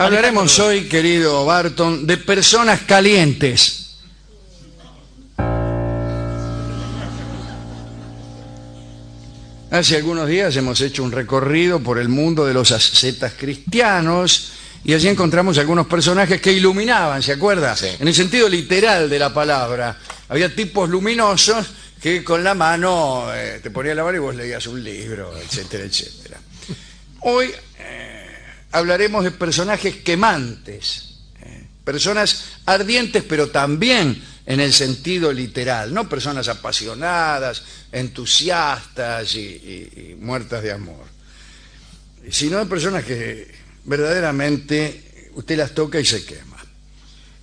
Hablaremos hoy, querido Barton, de personas calientes. Hace algunos días hemos hecho un recorrido por el mundo de los ascetas cristianos y allí encontramos algunos personajes que iluminaban, ¿se acuerda? Sí. En el sentido literal de la palabra. Había tipos luminosos que con la mano eh, te ponía la mano y vos leías un libro, etcétera, etcétera. Hoy eh, hablaremos de personajes quemantes, eh, personas ardientes, pero también en el sentido literal, no personas apasionadas, entusiastas y, muertas de amor, sino de personas que verdaderamente usted las toca y se quema.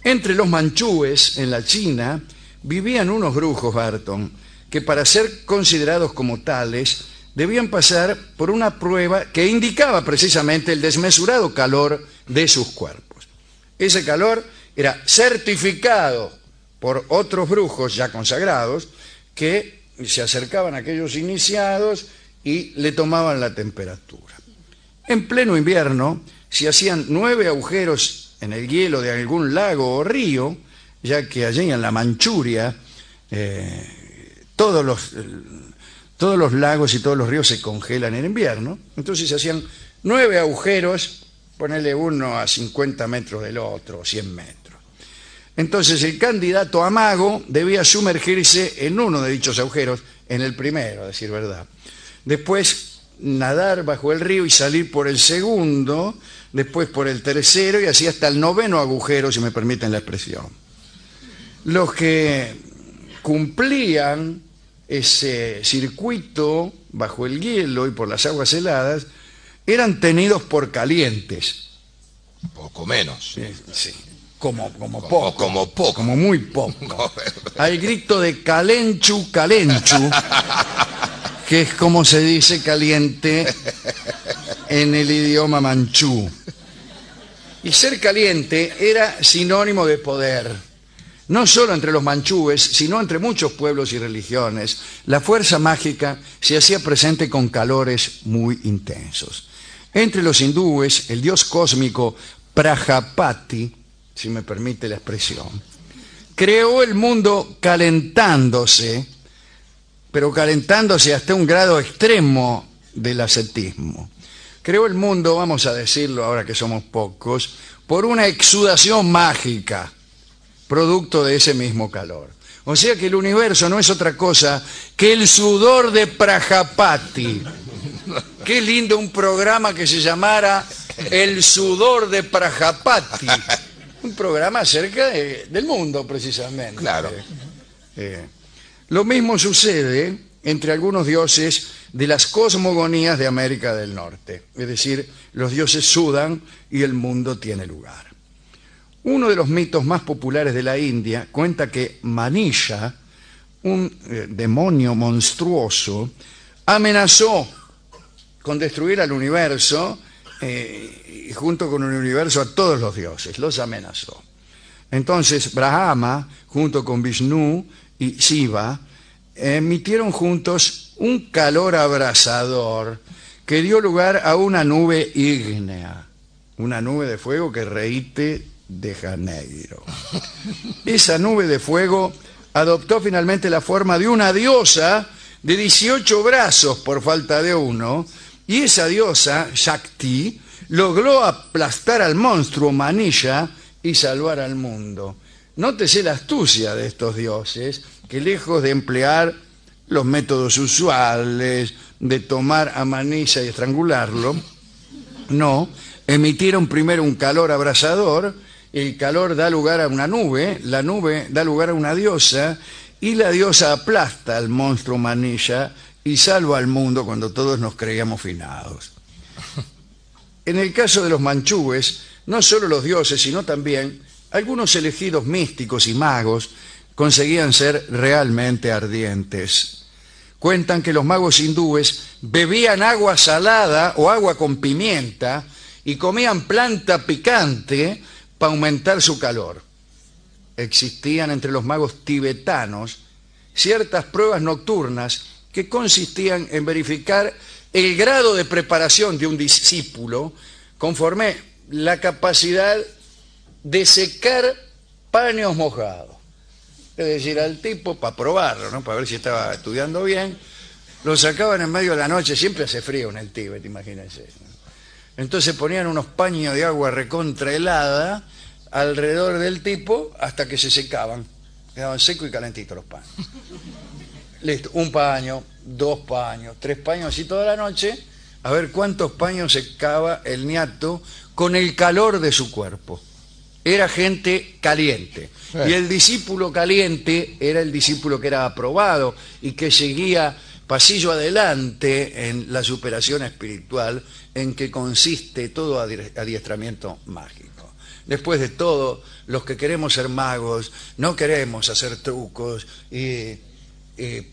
Entre los manchúes en la China vivían unos brujos, Barton, que para ser considerados como tales debían pasar por una prueba que indicaba precisamente el desmesurado calor de sus cuerpos. Ese calor era certificado por otros brujos ya consagrados que se acercaban a aquellos iniciados y le tomaban la temperatura. En pleno invierno se hacían nueve agujeros en el hielo de algún lago o río, ya que allí en la Manchuria eh, todos, los, todos los lagos y todos los ríos se congelan en invierno. Entonces se hacían nueve agujeros, ponerle uno a 50 metros del otro, 100 metros. Entonces el candidato a mago debía sumergirse en uno de dichos agujeros, en el primero, a decir verdad. Después nadar bajo el río y salir por el segundo, después por el tercero y así hasta el noveno agujero, si me permiten la expresión. Los que cumplían ese circuito bajo el hielo y por las aguas heladas eran tenidos por calientes. Poco menos. Sí, sí. Como, como Como- poco. como poco. Como muy poco. Al grito de calenchu, calenchu, que es como se dice caliente en el idioma manchú. Y ser caliente era sinónimo de poder. No solo entre los manchúes, sino entre muchos pueblos y religiones, la fuerza mágica se hacía presente con calores muy intensos. Entre los hindúes, el dios cósmico Prajapati, si me permite la expresión, creó el mundo calentándose, pero calentándose hasta un grado extremo del ascetismo. Creó el mundo, vamos a decirlo ahora que somos pocos, por una exudación mágica, producto de ese mismo calor. O sea que el universo no es otra cosa que el sudor de Prajapati. Qué lindo un programa que se llamara El sudor de Prajapati. Un programa acerca de- del mundo, precisamente. Claro. Eh, lo mismo sucede entre algunos dioses de las cosmogonías de América del Norte. Es decir, los dioses sudan y el mundo tiene lugar. Uno de los mitos más populares de la India cuenta que Manisha, un eh, demonio monstruoso, amenazó con destruir al universo eh, y junto con el universo a todos los dioses, los amenazó. Entonces Brahma, junto con Vishnu y Shiva, emitieron juntos un calor abrasador que dio lugar a una nube ígnea, una nube de fuego que reíte de Janeiro. Esa nube de fuego adoptó finalmente la forma de una diosa de 18 brazos por falta de uno, y esa diosa, Shakti, logró aplastar al monstruo Manisha y salvar al mundo. Nótese la astucia de estos dioses, que lejos de emplear los métodos usuales de tomar a Manisha y estrangularlo, no, emitieron primero un calor abrasador, el calor da lugar a una nube, la nube da lugar a una diosa, y la diosa aplasta al monstruo Manisha y salva al mundo cuando todos nos creíamos finados. En el caso de los manchúes, no solo los dioses, sino también algunos elegidos místicos y magos conseguían ser realmente ardientes. Cuentan que los magos hindúes bebían agua salada o agua con pimienta y comían planta picante para aumentar su calor. Existían entre los magos tibetanos ciertas pruebas nocturnas que consistían en verificar el grado de preparación de un discípulo conforme la capacidad de secar paños mojados. Es decir, al tipo, para probarlo, ¿no? para ver si estaba estudiando bien, lo sacaban en medio de la noche, siempre hace frío en el Tíbet, imagínense. Entonces ponían unos paños de agua recontra helada alrededor del tipo hasta que se secaban. Quedaban secos y calentitos los paños. Listo, un paño, dos paños, tres paños, así toda la noche, a ver cuántos paños secaba el niato con el calor de su cuerpo. Era gente caliente. Y el discípulo caliente era el discípulo que era aprobado y que seguía pasillo adelante en la superación espiritual en que consiste todo adiestramiento mágico. Después de todo, los que queremos ser magos, no queremos hacer trucos y,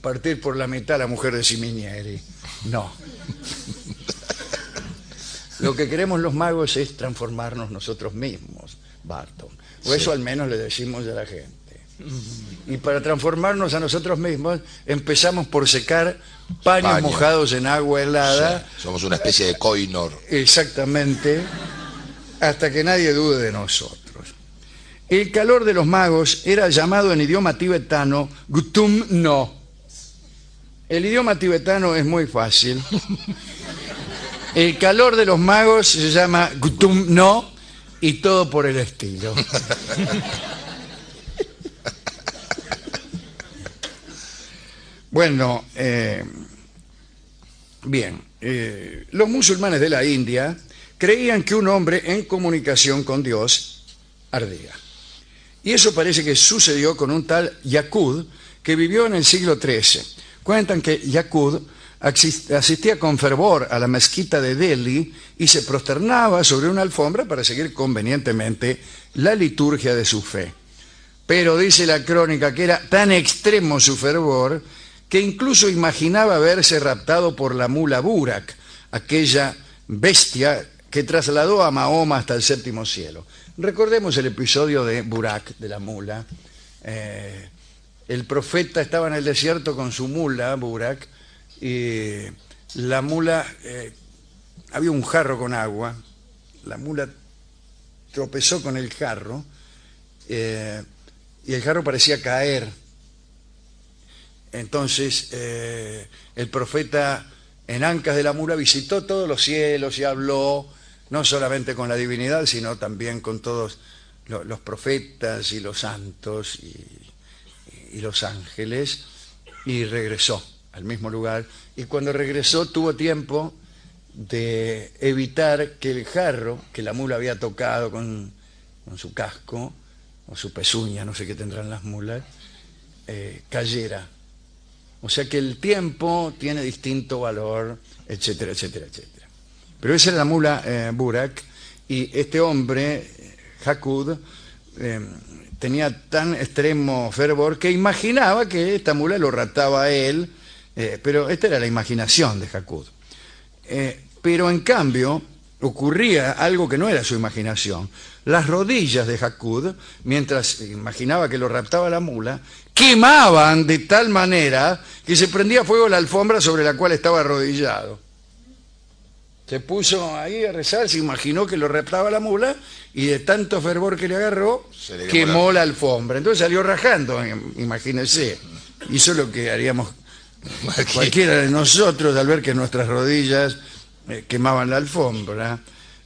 partir por la mitad a la mujer de Siminieri. No. Lo que queremos los magos es transformarnos nosotros mismos, Barton. O eso al menos le decimos a la gente. Y para transformarnos a nosotros mismos, empezamos por secar paños mojados en agua helada. somos una especie de coinor. Exactamente, hasta que nadie dude de nosotros. El calor de los magos era llamado en idioma tibetano Gutum no. El idioma tibetano es muy fácil. El calor de los magos se llama Gutum no y todo por el estilo. Bueno, eh, bien, eh, los musulmanes de la India creían que un hombre en comunicación con Dios ardía. Y eso parece que sucedió con un tal Yaqud que vivió en el siglo XIII. Cuentan que Yaqud asistía con fervor a la mezquita de Delhi y se prosternaba sobre una alfombra para seguir convenientemente la liturgia de su fe. Pero dice la crónica que era tan extremo su fervor que incluso imaginaba verse raptado por la mula Burak, aquella bestia que trasladó a Mahoma hasta el séptimo cielo. Recordemos el episodio de Burak, de la mula. Eh, el profeta estaba en el desierto con su mula, Burak, y la mula, eh, había un jarro con agua, la mula tropezó con el jarro, eh, y el jarro parecía caer entonces eh, el profeta en Ancas de la Mula visitó todos los cielos y habló no solamente con la divinidad, sino también con todos los profetas y los santos y, los ángeles, y regresó al mismo lugar. Y cuando regresó tuvo tiempo de evitar que el jarro que la mula había tocado con, su casco, o su pezuña, no sé qué tendrán las mulas, eh, cayera o sea que el tiempo tiene distinto valor, etcétera, etcétera, etcétera. Pero esa es la mula eh, Burak y este hombre, Hakud, eh, tenía tan extremo fervor que imaginaba que esta mula lo rataba a él, eh, pero esta era la imaginación de Hakud. pero en cambio ocurría algo que no era su imaginación. Las rodillas de Hakud, mientras imaginaba que lo raptaba la mula, quemaban de tal manera que se prendía fuego la alfombra sobre la cual estaba arrodillado. Se puso ahí a rezar, se imaginó que lo raptaba la mula y de tanto fervor que le agarró, quemó la... alfombra. Entonces salió rajando, imagínense. Hizo lo que haríamos cualquiera de nosotros al ver que nuestras rodillas eh, quemaban la alfombra.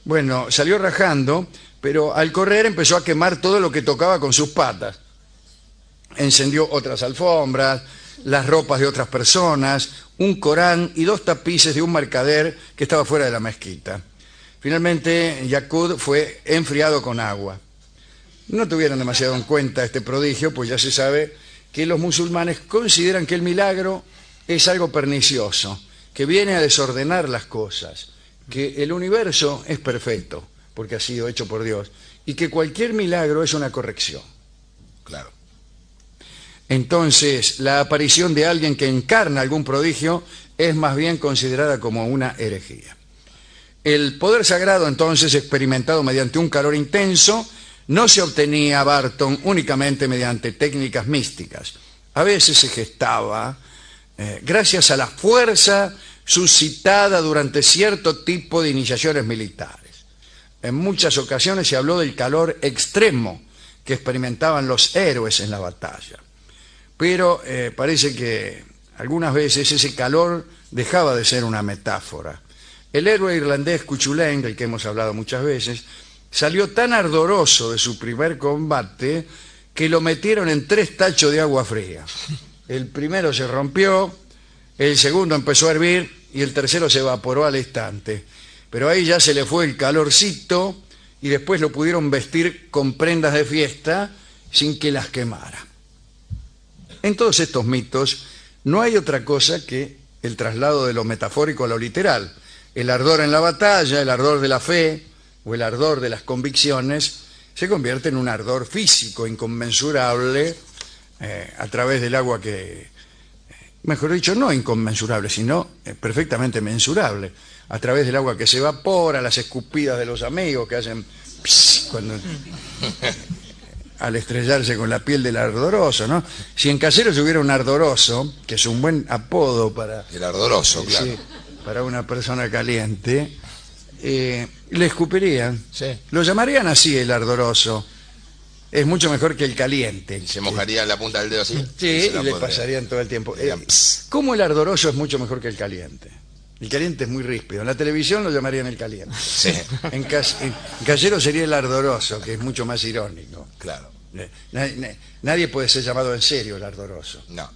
Bueno, salió rajando, pero al correr empezó a quemar todo lo que tocaba con sus patas. Encendió otras alfombras, las ropas de otras personas, un Corán y dos tapices de un mercader que estaba fuera de la mezquita. Finalmente, Yaqud fue enfriado con agua. No tuvieron demasiado en cuenta este prodigio, pues ya se sabe que los musulmanes consideran que el milagro es algo pernicioso, que viene a desordenar las cosas, que el universo es perfecto, porque ha sido hecho por Dios, y que cualquier milagro es una corrección. Claro. Entonces, la aparición de alguien que encarna algún prodigio es más bien considerada como una herejía. El poder sagrado, entonces, experimentado mediante un calor intenso, no se obtenía, Barton, únicamente mediante técnicas místicas. A veces se gestaba eh, gracias a la fuerza suscitada durante cierto tipo de iniciaciones militares. En muchas ocasiones se habló del calor extremo que experimentaban los héroes en la batalla. Pero eh, parece que algunas veces ese calor dejaba de ser una metáfora. El héroe irlandés Cuchulain, del que hemos hablado muchas veces, salió tan ardoroso de su primer combate que lo metieron en tres tachos de agua fría. El primero se rompió, el segundo empezó a hervir y el tercero se evaporó al instante. Pero ahí ya se le fue el calorcito y después lo pudieron vestir con prendas de fiesta sin que las quemara. En todos estos mitos no hay otra cosa que el traslado de lo metafórico a lo literal. El ardor en la batalla, el ardor de la fe o el ardor de las convicciones se convierte en un ardor físico inconmensurable eh, a través del agua que, mejor dicho, no inconmensurable, sino eh, perfectamente mensurable, a través del agua que se evapora, las escupidas de los amigos que hacen pss cuando, al estrellarse con la piel del ardoroso, ¿no? Si en Caseros hubiera un ardoroso, que es un buen apodo para, El ardoroso, claro. sí, para una persona caliente, eh, le escupirían. Sí. Lo llamarían así el ardoroso. Es mucho mejor que el caliente. Se mojaría la punta del dedo así. Sí, y le pasarían todo el tiempo. Eh. ¿Cómo el ardoroso es mucho mejor que el caliente? El caliente es muy ríspido. En la televisión lo llamarían el caliente. Sí, En, cas- en Callero sería el ardoroso, que es mucho más irónico. claro. Eh, na- na- Nadie puede ser llamado en serio el ardoroso. No.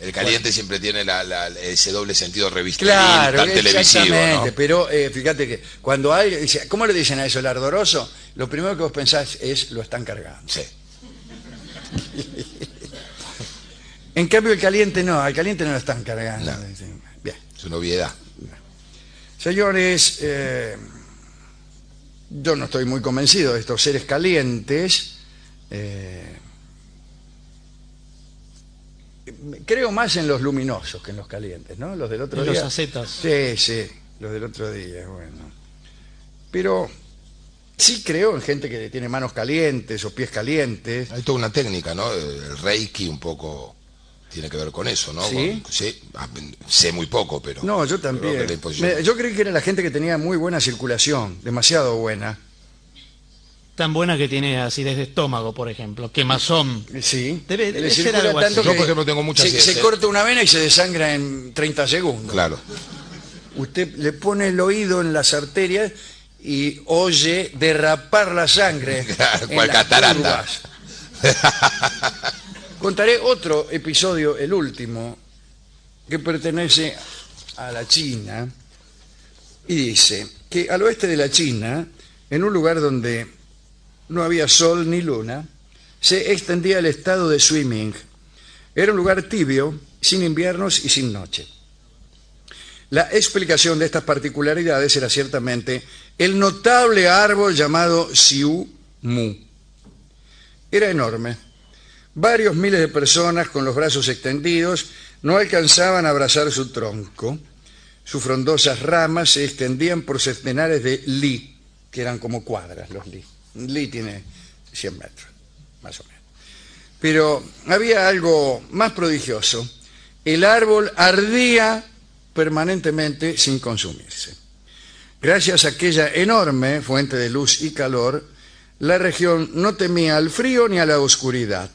El caliente siempre tiene la- la- ese doble sentido revistil Claro, tan televisivo, pero eh, fíjate que cuando alguien dice, ¿cómo le dicen a eso el ardoroso? Lo primero que vos pensás es, lo están cargando. Sí. En cambio el caliente no, al caliente no lo están cargando. No. Bien. Es una obviedad. Señores, eh, yo no estoy muy convencido de estos seres calientes. eh, creo más en los luminosos que en los calientes, ¿no? Los del otro En los día. acetas. Sí, sí, los del otro día, bueno. Pero sí creo en gente que tiene manos calientes o pies calientes. Hay toda una técnica, ¿no? El reiki un poco tiene que ver con eso, ¿no? ¿Sí? Con- sí. Ah, Sé muy poco, pero... No, yo también. Me- yo creí que era la gente que tenía muy buena circulación, demasiado buena. Tan buena que tiene acidez de estómago, por ejemplo. Quemazón. Sí. Debe- ser algo así. Yo, que por ejemplo, tengo mucha se, acidez, se ¿eh? corta una vena y se desangra en 30 segundos. Claro. Usted le pone el oído en las arterias y oye derrapar la sangre. En las catarata. curvas. Contaré otro episodio, el último, que pertenece a la China, y dice que al oeste de la China, en un lugar donde no había sol ni luna, se extendía el estado de Swimming. Era un lugar tibio, sin inviernos y sin noche. La explicación de estas particularidades era ciertamente el notable árbol llamado Siu Mu. Era enorme. Varios miles de personas con los brazos extendidos no alcanzaban a abrazar su tronco. Sus frondosas ramas se extendían por centenares de li, que eran como cuadras los li. Un li tiene 100 metros, más o menos. Pero había algo más prodigioso. El árbol ardía permanentemente sin consumirse. Gracias a aquella enorme fuente de luz y calor, la región no temía al frío ni a la oscuridad.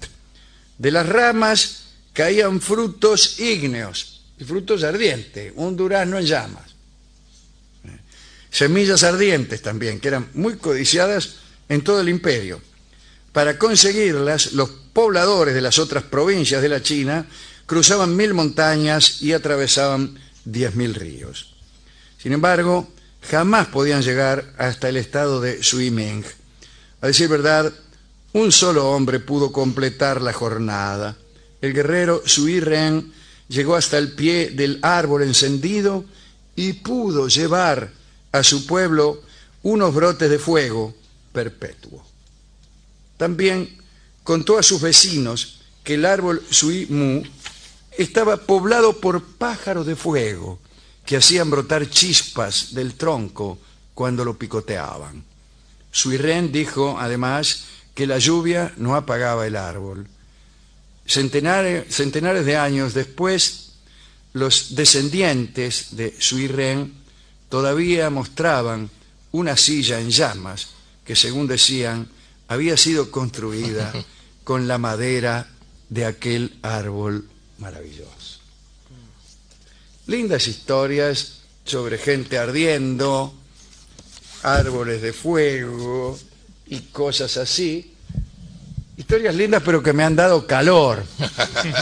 De las ramas caían frutos ígneos, frutos ardientes, un durazno en llamas. Semillas ardientes también, que eran muy codiciadas en todo el imperio. Para conseguirlas, los pobladores de las otras provincias de la China cruzaban mil montañas y atravesaban diez mil ríos. Sin embargo, jamás podían llegar hasta el estado de Suiming. A decir verdad, un solo hombre pudo completar la jornada. El guerrero Sui Ren llegó hasta el pie del árbol encendido y pudo llevar a su pueblo unos brotes de fuego perpetuo. También contó a sus vecinos que el árbol Sui Mu estaba poblado por pájaros de fuego que hacían brotar chispas del tronco cuando lo picoteaban. Sui Ren dijo además que la lluvia no apagaba el árbol. Centenares, centenares de años después, los descendientes de Sui Ren todavía mostraban una silla en llamas que, según decían, había sido construida con la madera de aquel árbol maravilloso. Lindas historias sobre gente ardiendo, árboles de fuego y cosas así. Historias lindas pero que me han dado calor.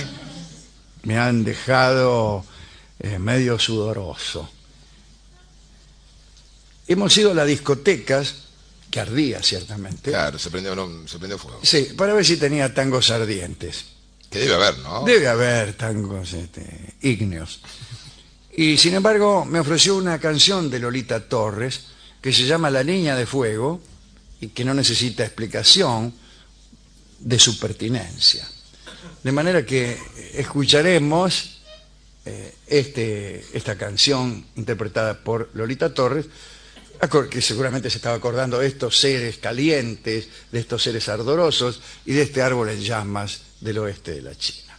me han dejado eh, medio sudoroso. Hemos ido a las discotecas, que ardía ciertamente. Claro, se prendió, no, se prendió fuego. Sí, para ver si tenía tangos ardientes. Que debe haber, ¿no? Debe haber tangos este, ígneos. Y sin embargo me ofreció una canción de Lolita Torres que se llama La Niña de Fuego y que no necesita explicación de su pertinencia. De manera que escucharemos eh, este, esta canción interpretada por Lolita Torres, que seguramente se estaba acordando de estos seres calientes, de estos seres ardorosos y de este árbol en llamas del oeste de la China.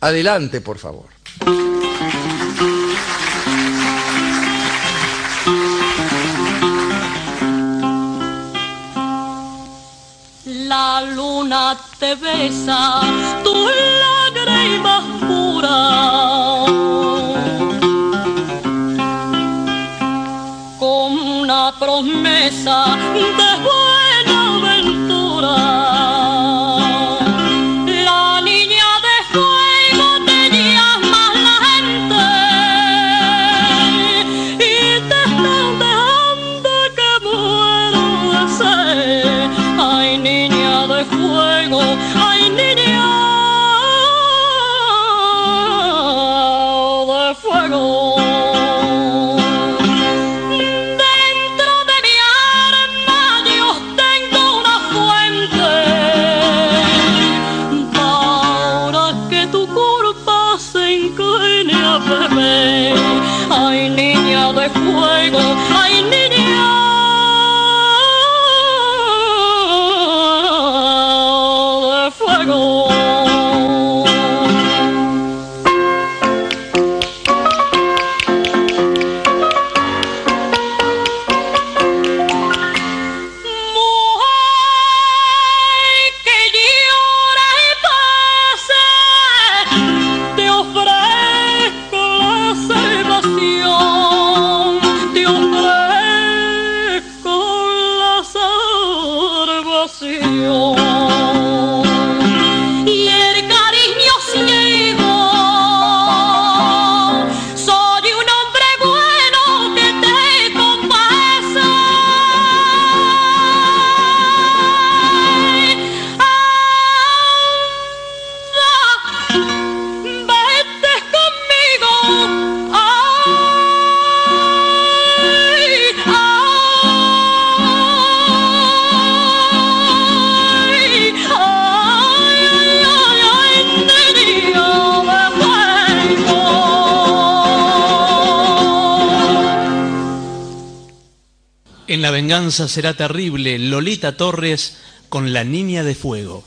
Adelante, por favor. La luna te besa, tu lágrima pura. Con una promesa fuego, venganza será terrible, Lolita Torres con la niña de fuego.